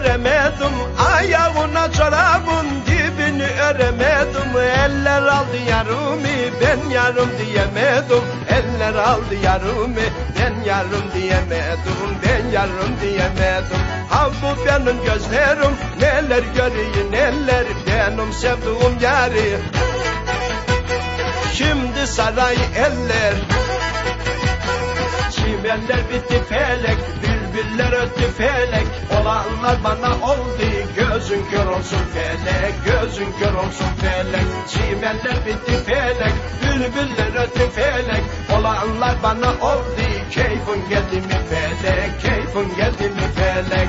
Ayağına çorabın dibini öremedim. Ayağına çorabın dibini öremedim. Eller aldı yarımı ben yarım diyemedim. Eller aldı yarımı ben yarım diyemedim. Ben yarım diyemedim. Ha bu benim gözlerim neler görüyor neler Benim sevduğum yari. Şimdi saray eller Çimenler bitti felek Bülbüller öttü felek Olanlar bana oldu. Gözün kör olsun felek Gözün kör olsun felek. Çimenler bitti felek Bülbüller öttü felek. Olanlar bana oldu Keyfin geldi mi felek Keyfin geldi mi felek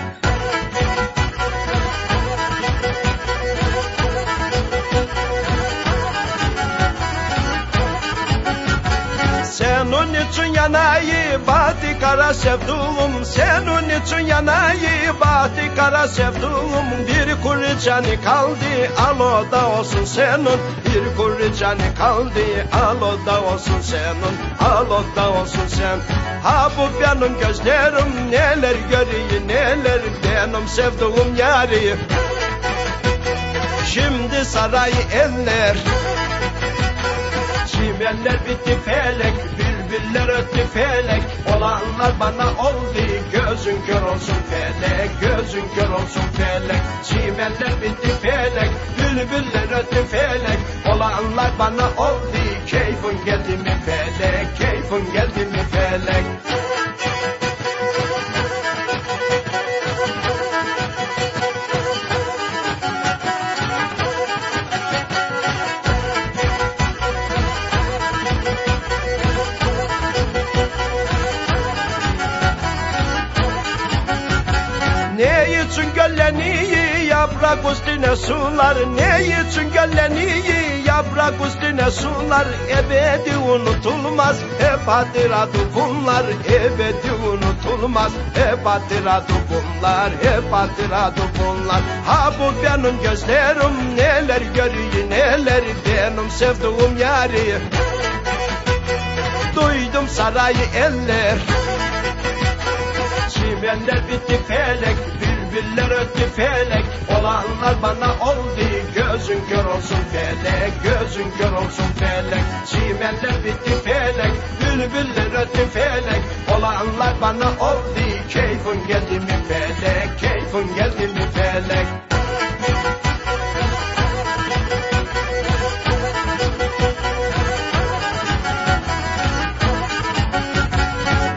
için yanayı bahtı kara sevduğum Senin için yanayı bahtı kara sevduğum Bir kuru canı kaldı al o da olsun senin. Bir kuru canı kaldı al o da olsun senin. Al o da olsun sen. Ha bu benim gözlerim neler görüyor neler Benim sevduğum yarı Şimdi saray eller Çimenler bitti felek, bülbüller öttü felek Olanlar bana oldu, gözün kör olsun felek Gözün kör olsun felek. Çimenler bitti felek, bülbüller öttü felek Olanlar bana oldu, keyfin geldi mi felek Keyfin geldi mi felek Ne için gölleniyi yaprak üstüne sular? Ne için gölleniyi yaprak üstüne sular? Ebedi unutulmaz hep hatıratı bunlar Ebedi unutulmaz hep hatıratı bunlar Hep hatıratı bunlar Ha bu benim gözlerim neler görüyor neler Benim sevduğum yari. Duydum sarayı eller Çimenler bitti felek, bülbüller öttü felek. Olanlar bana oldu, gözün kör olsun felek Gözün kör olsun felek. Çimenler bitti felek, bülbüller öttü felek. Olanlar bana oldu, keyfin geldi mi felek Keyfin geldi mi felek?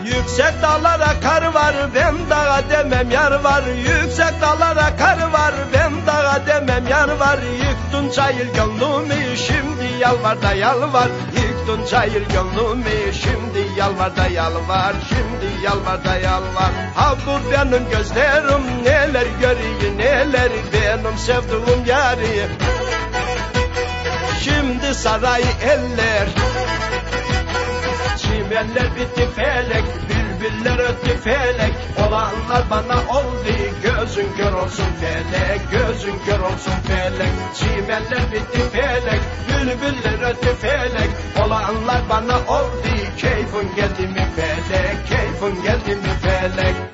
Yüksek dağlara demem yar var Yüksek dağlara kar var. Ben dağa demem yar var Yıktın çayır gönlümü şimdi yalvar da yalvar. Yıktın çayır gönlümü şimdi yalvar da yalvar. Şimdi yalvar da yalvar. Ha bu benim gözlerim neler görüyor neler Benim sevduğum yari. Şimdi saray eller Çimenler bitti felek, bülbüller öttü felek Olanlar bana oldu, gözün kör olsun felek Gözün kör olsun felek. Çimenler bitti felek, bülbüller öttü felek. Olanlar bana oldu, keyfin geldi mi felek Keyfin geldi mi felek